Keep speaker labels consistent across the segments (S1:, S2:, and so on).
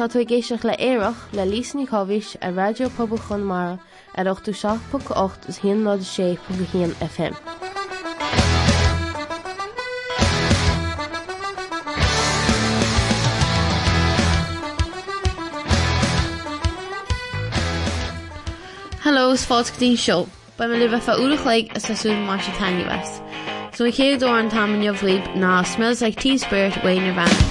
S1: Tá tú géisioach le éireach le lísní chohís a radiopabal chun mar ar 8ú 6.8 is hí ná sé pu FM. Hellos fátí seo, Ba me libh fa a se taine west. So i chéad dó an tam jobhlíb ná smells like T-spirit Wayne van.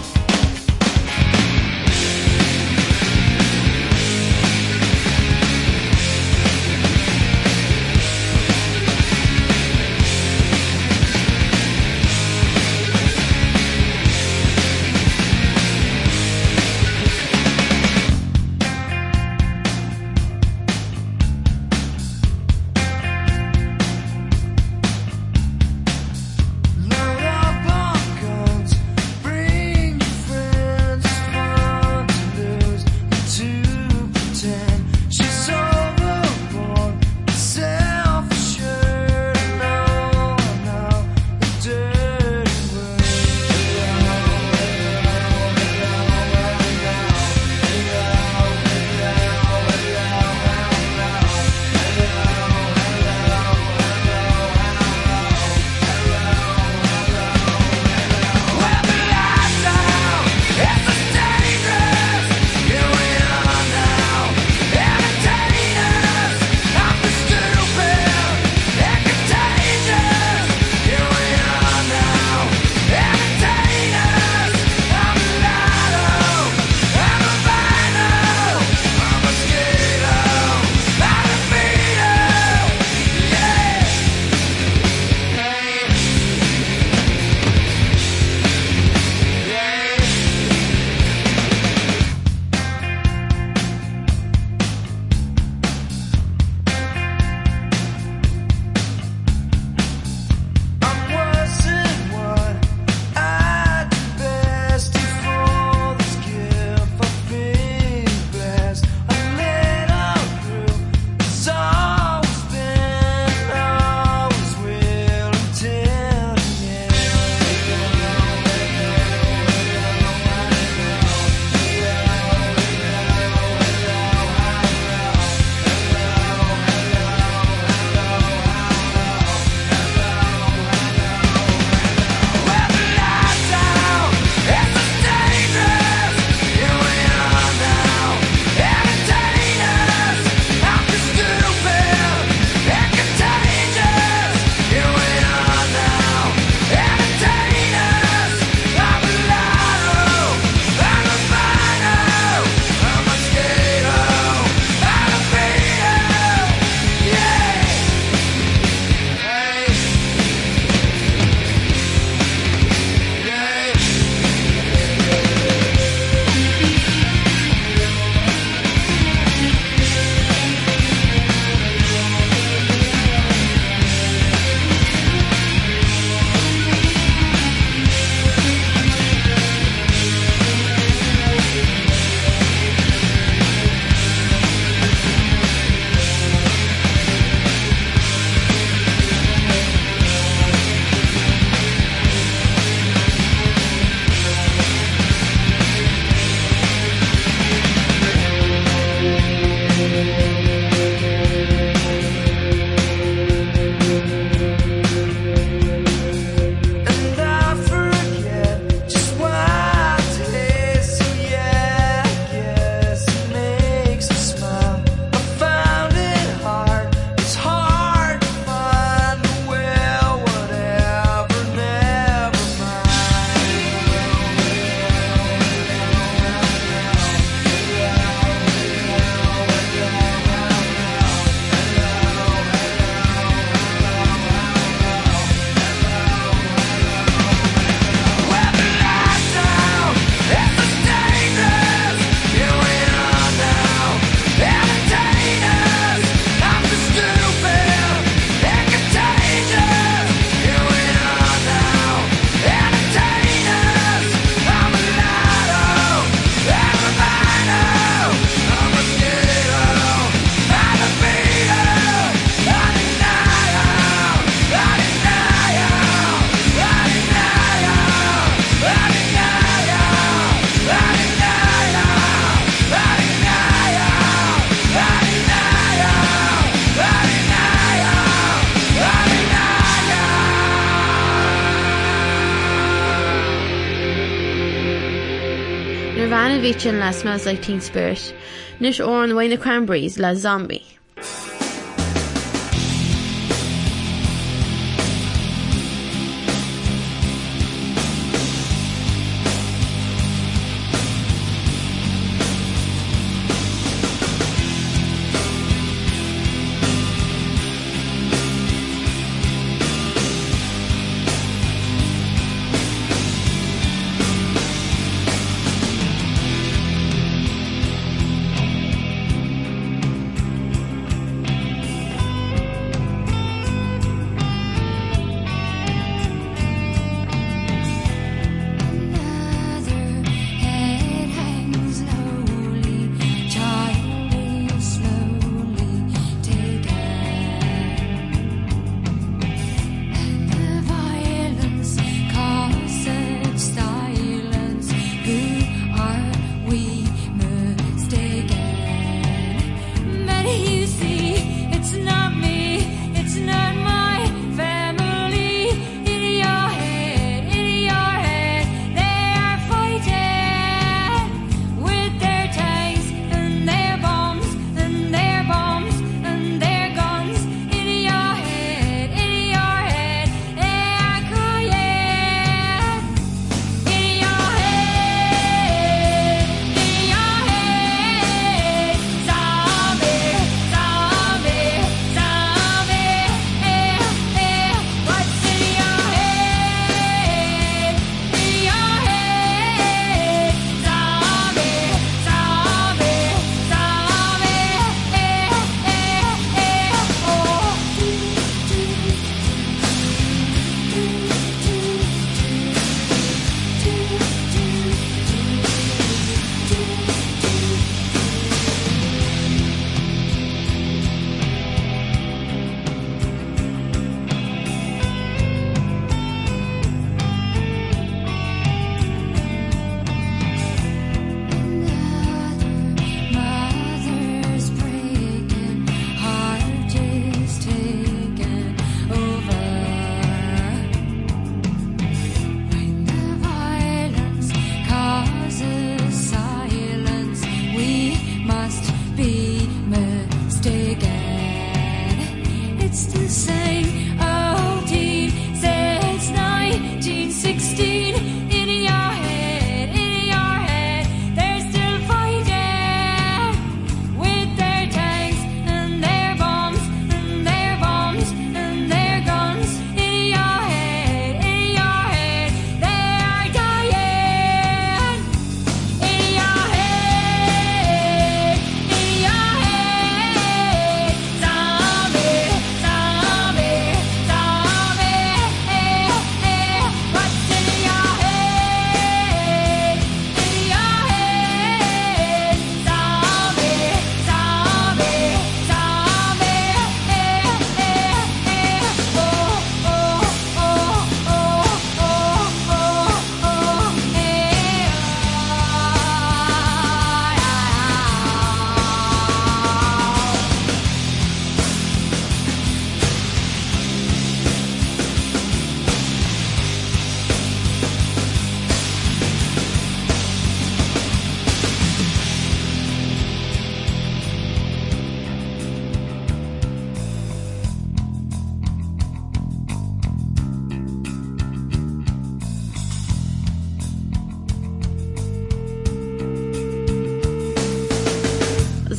S2: Pamela le smells like Teen Spirit, nus ó an Wayne Cranberries le zombie.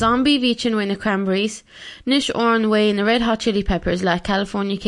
S2: Zombie víin win na cranberries, nis or an way red hot chili peppers le California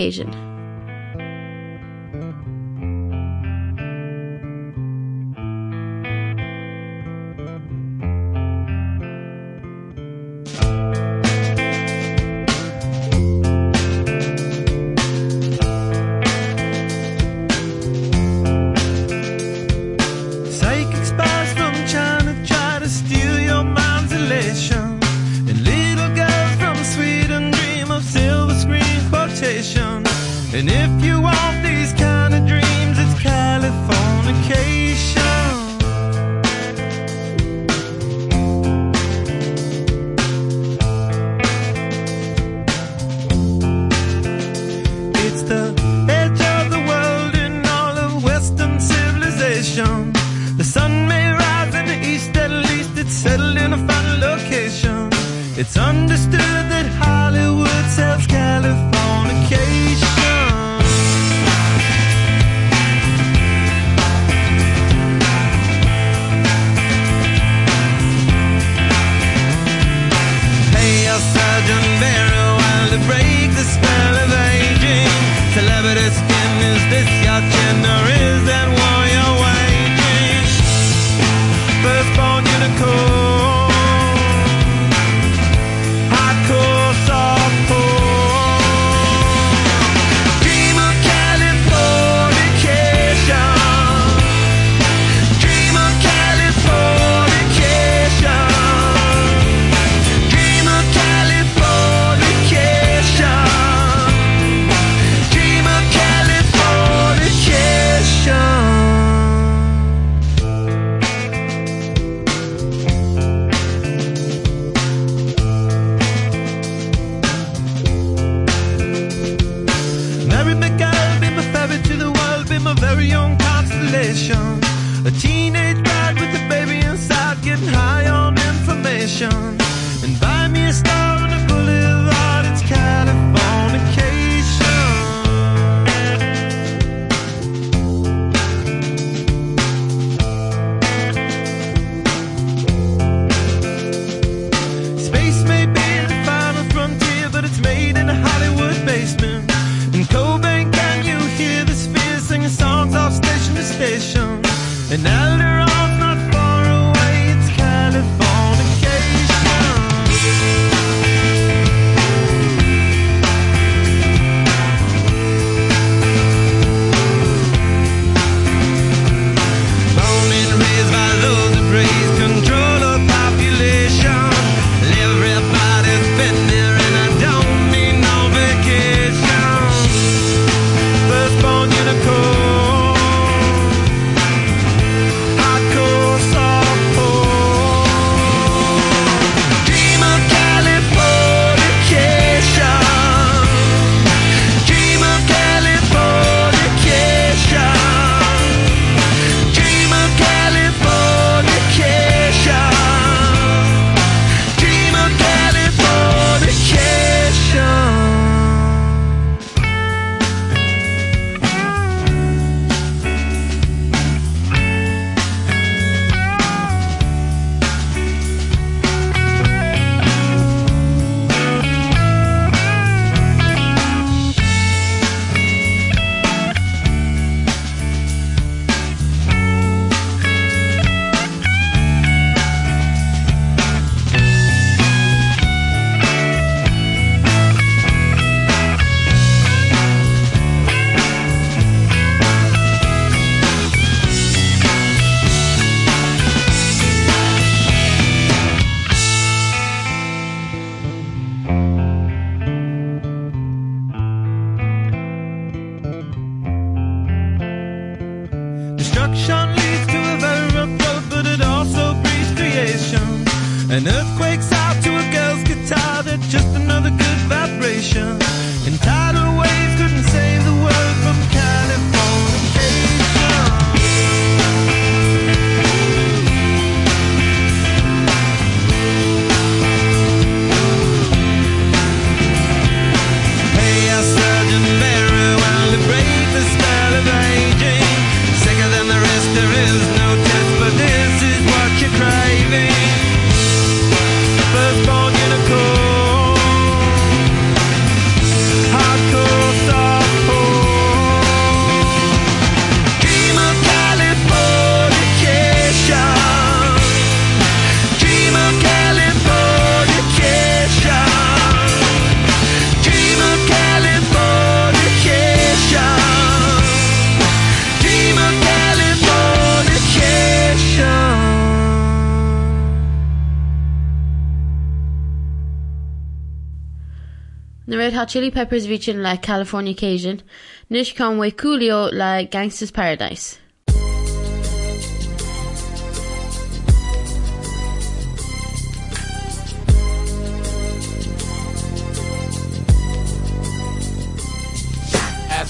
S1: Chili Peppers bhíin le Californication, Nis chun mha coolio le Gangsters Paradise.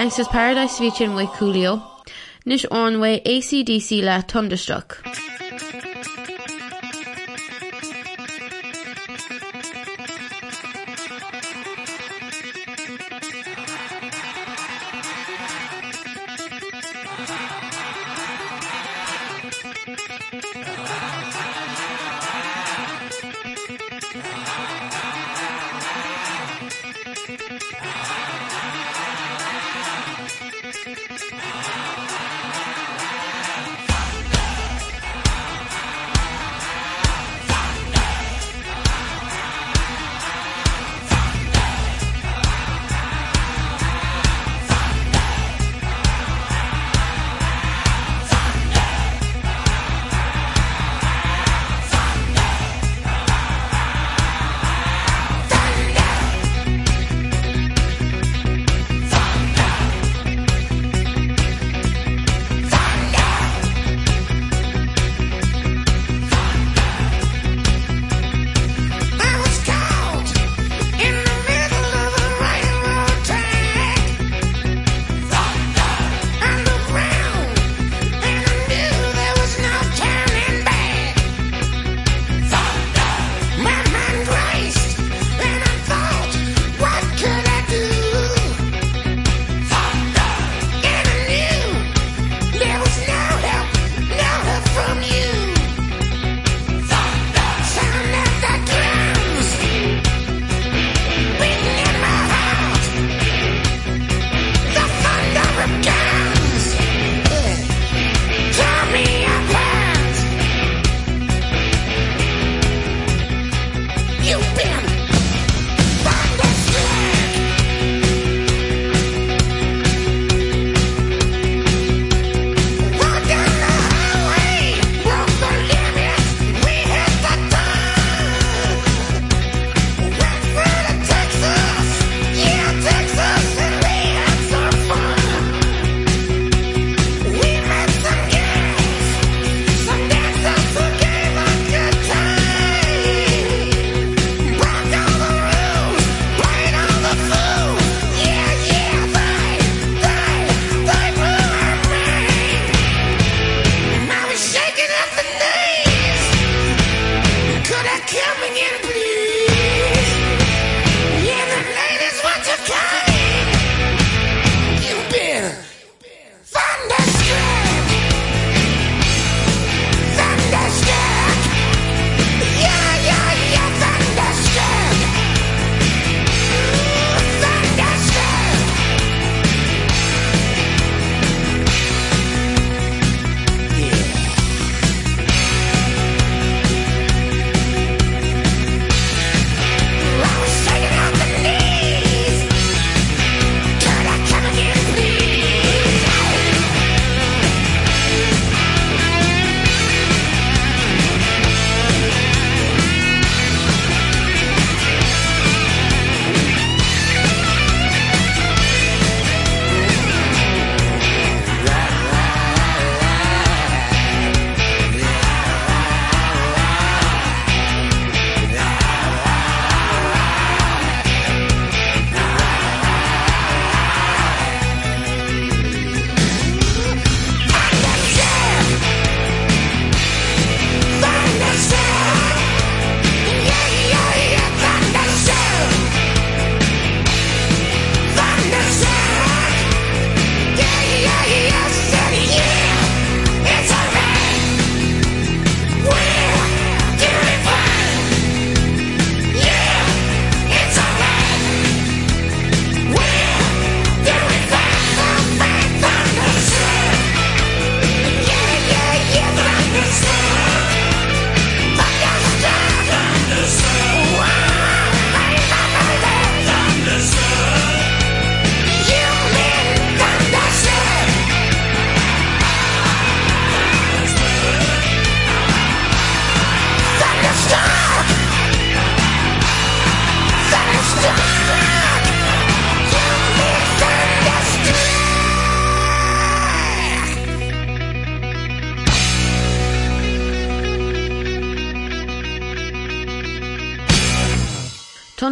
S1: Gangsters Paradise featuring Way Coolio, Nish Ornway ACDC la Thunderstruck.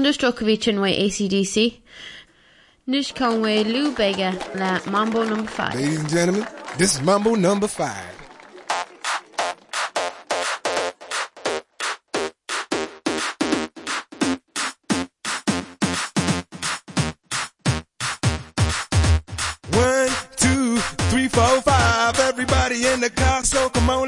S1: Ví sin wa ACDC. Nus Conway Lou Bega le Mambo number 5.
S3: Ladies and gentlemen, this is Mambo number five.
S4: One, two, three, four, five. Everybody in the car, so come on,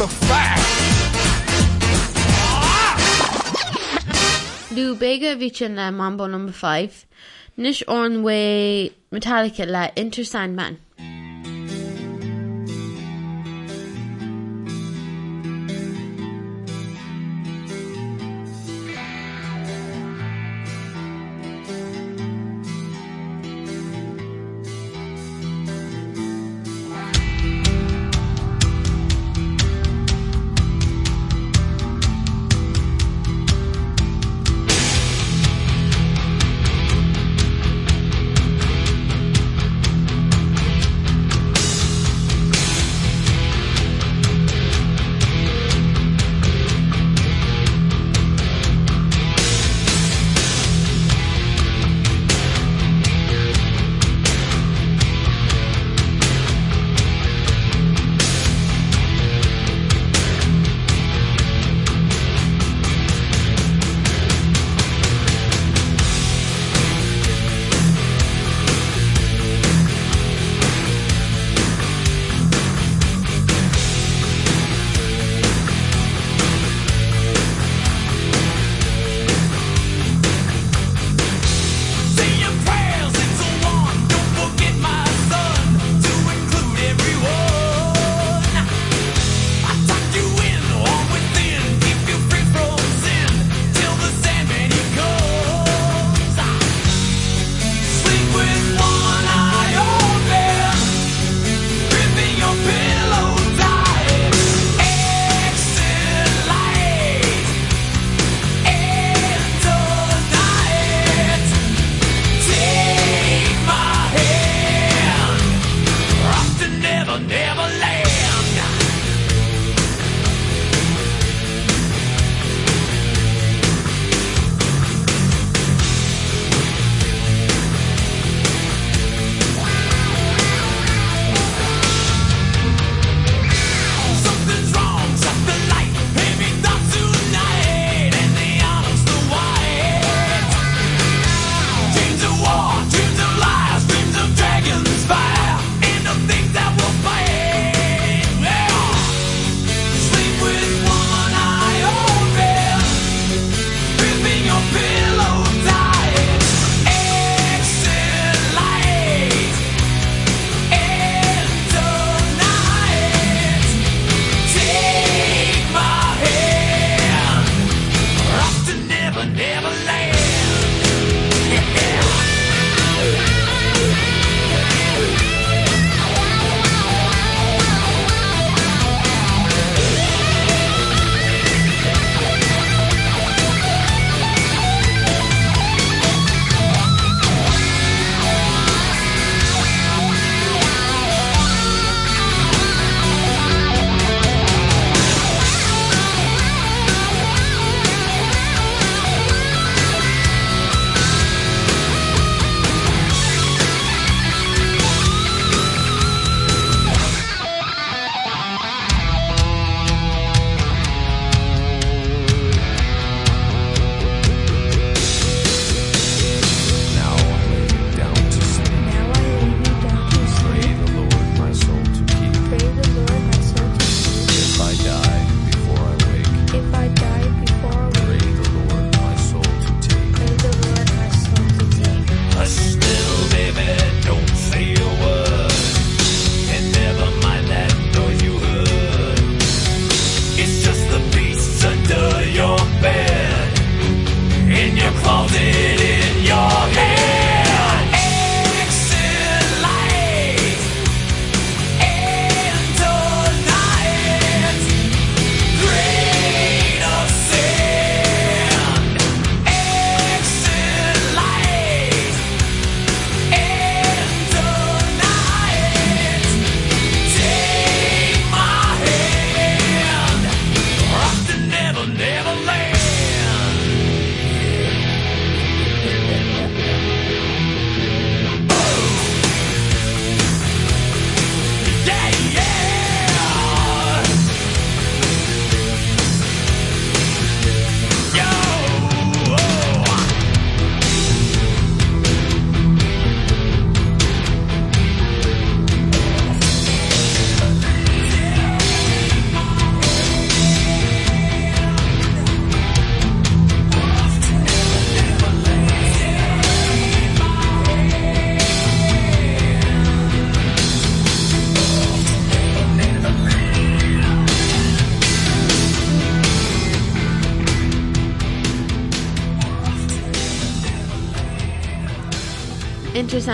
S3: Number five.
S1: Lou Bega ví Mambo number 5. Nis orn way Metallica le Enter Sandman.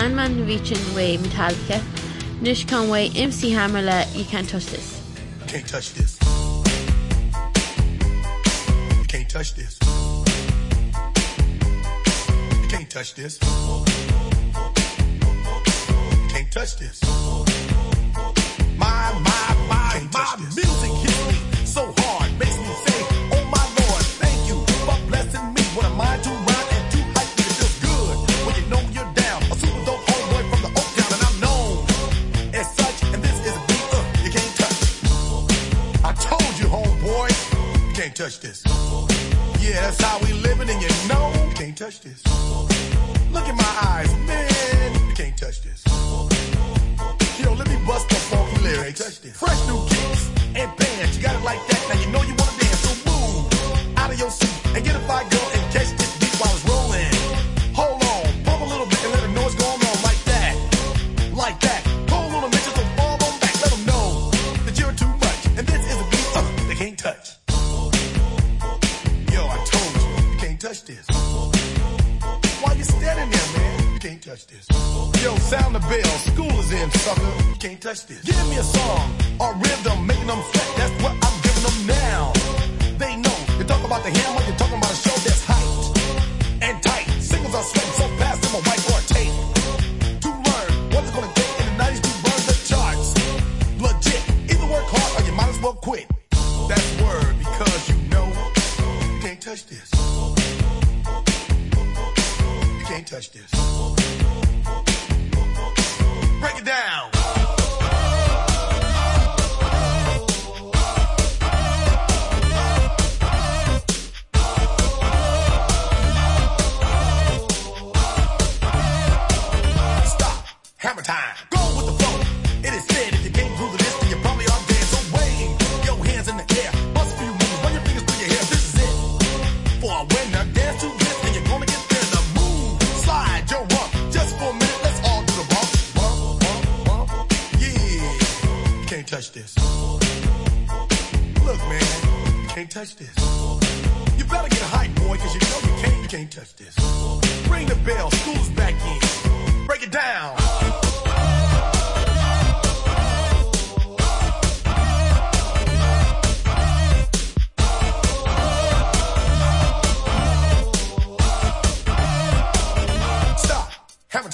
S2: Ranman reaching way Metallica, Nish Conway, MC Hammerla, you can't touch this.
S5: You can't touch this. You can't touch this. You can't touch this. You can't touch this.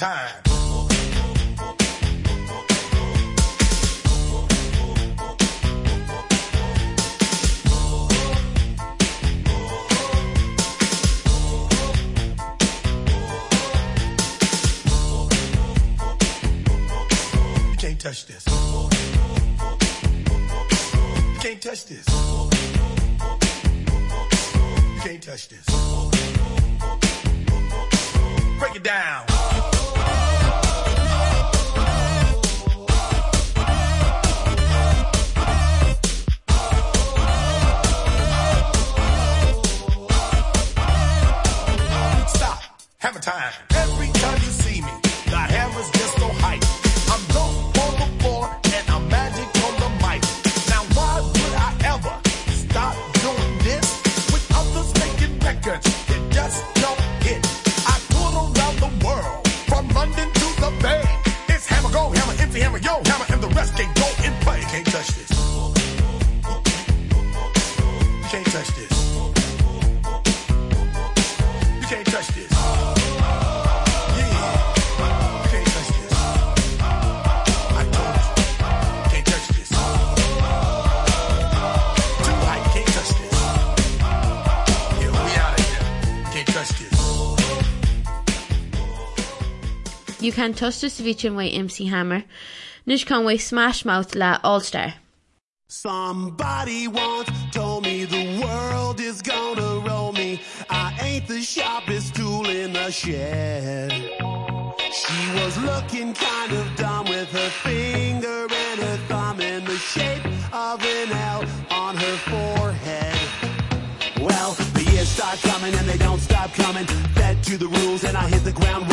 S5: time. Can't touch this. Can't touch this. Can't touch this. Break it down. táir. You can
S2: tusta sa bhíin wa MC Hammer, nus kan wa smash mouth le Allstar.
S6: Somebody once told me the world is gonna roll me. I ain't the sharpest tool in the shed. She was looking kind of dumb with her finger and her thumb in the shape of an L on her forehead. Well, the years start coming and they don't stop coming. Fed to the rules and I hit the ground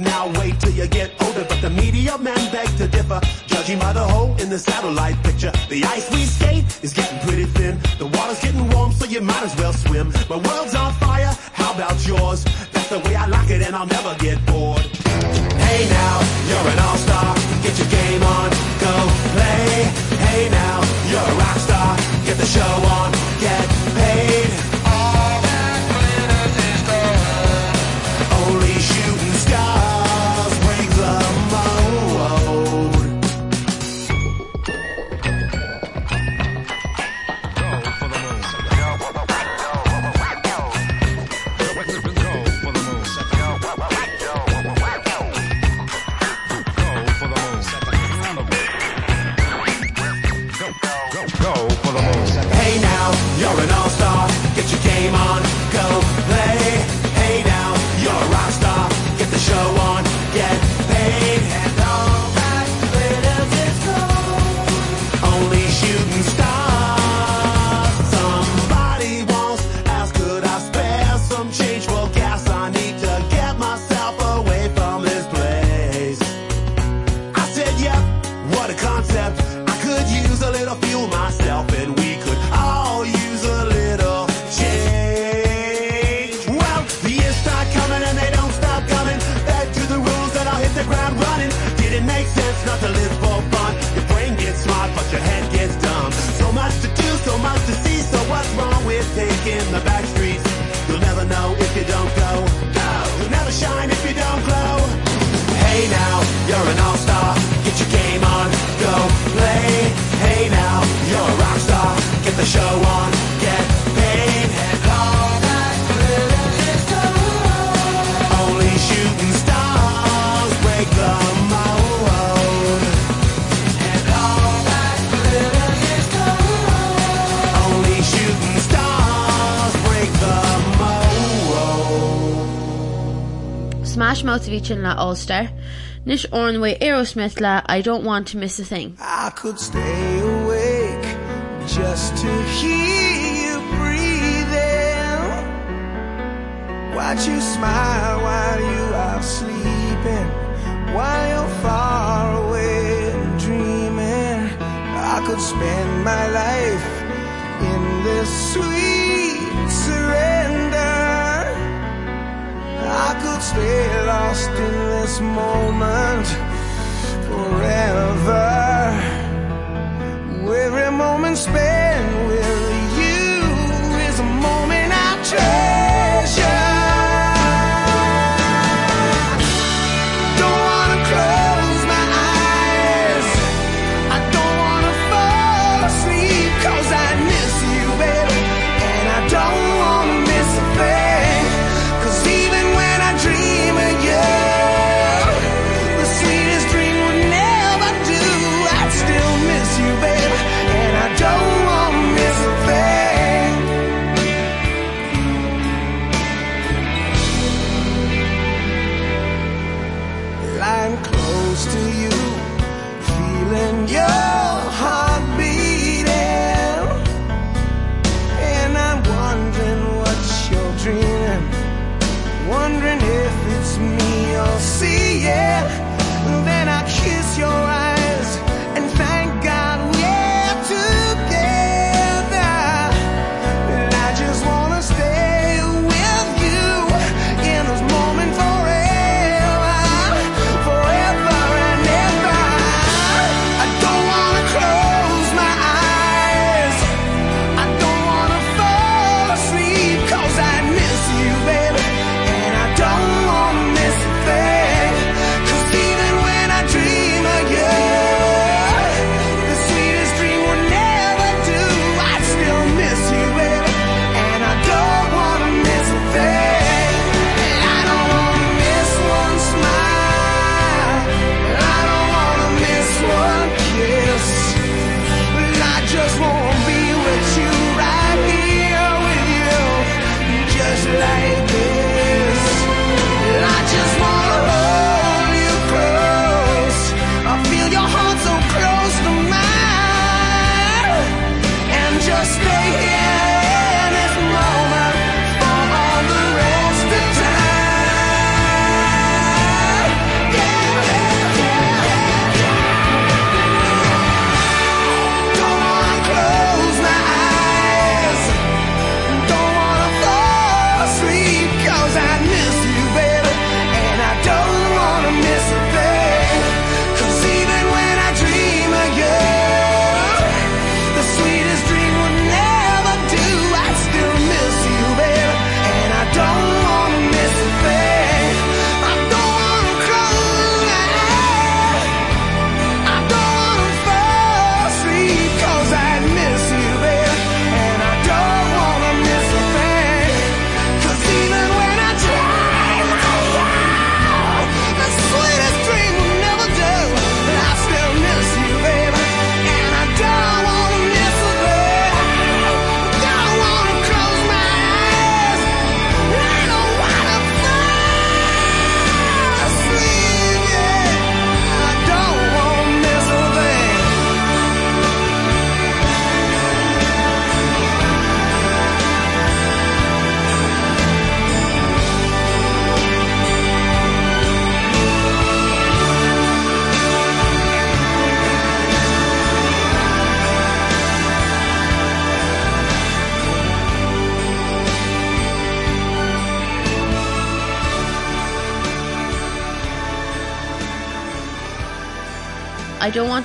S6: now wait till you get older but the media man beg to differ. Judging by the hole in the satellite picture the ice we skate is getting pretty thin. The water's getting warm so you might as well swim. My world's on fire how about yours? That's the way I like it and I'll never get
S2: Virgin la Ulster, Nish Ornway Aerosmith la I Don't Want to Miss a Thing.
S7: I could stay awake just to hear you breathing. Watch you smile while you are sleeping while you're far away and dreaming. I could spend my life in this sweet stay lost in this moment.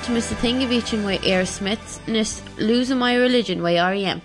S7: Miss the thing
S2: of eating way Aerosmith, nis losing my religion way REM.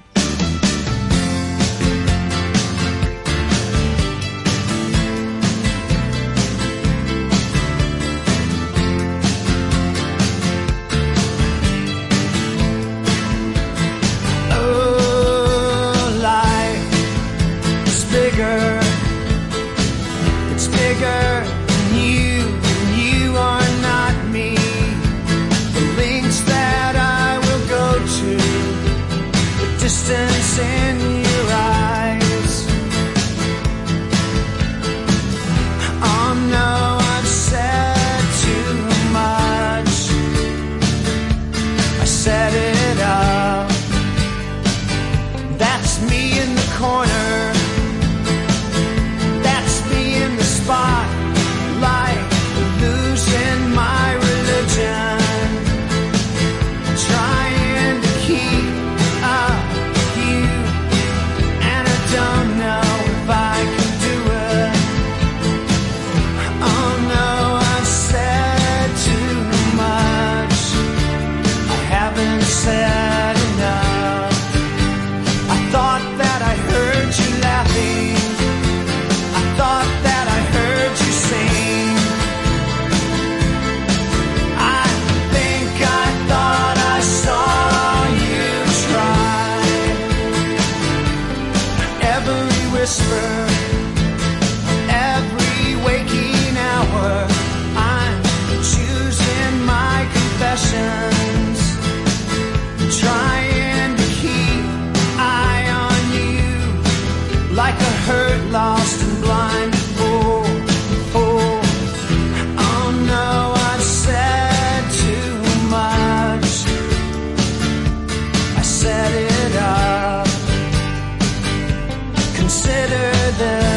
S7: consider the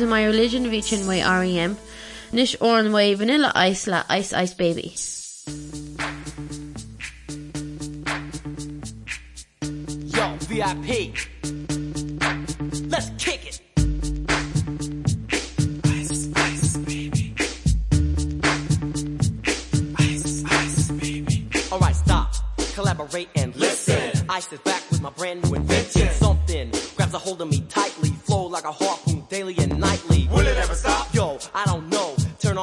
S7: in my religion
S2: reaching way REM nish or an way vanilla ice la ice ice baby.
S8: Yo VIP Let's kick it. collaborate and listen. listen. I sit back with my brand new invention. Something grabs a hold of me tight.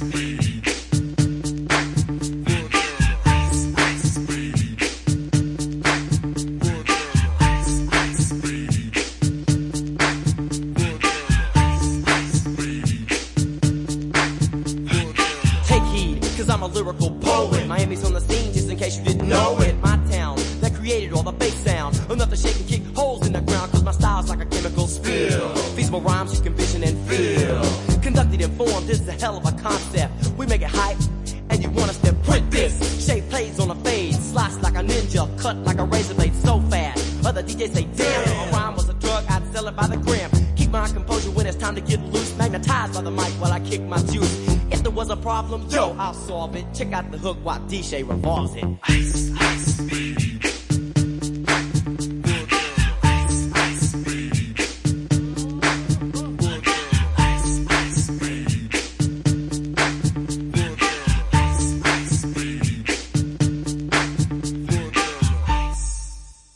S8: ice, I'll it check out the hook while DJ revolves it. Ice, ice,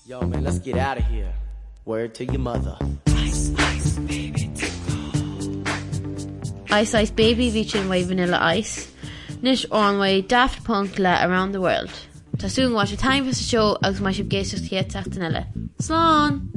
S8: Yo, man, let's get out of here. Word to your mother.
S2: Ice Ice Baby ví sin vanilla ice. Nis anha daft punk le around the world. Tásúnhá se taimfa sa seo agus mai sib géistecht chéad teachtain eile. Slán!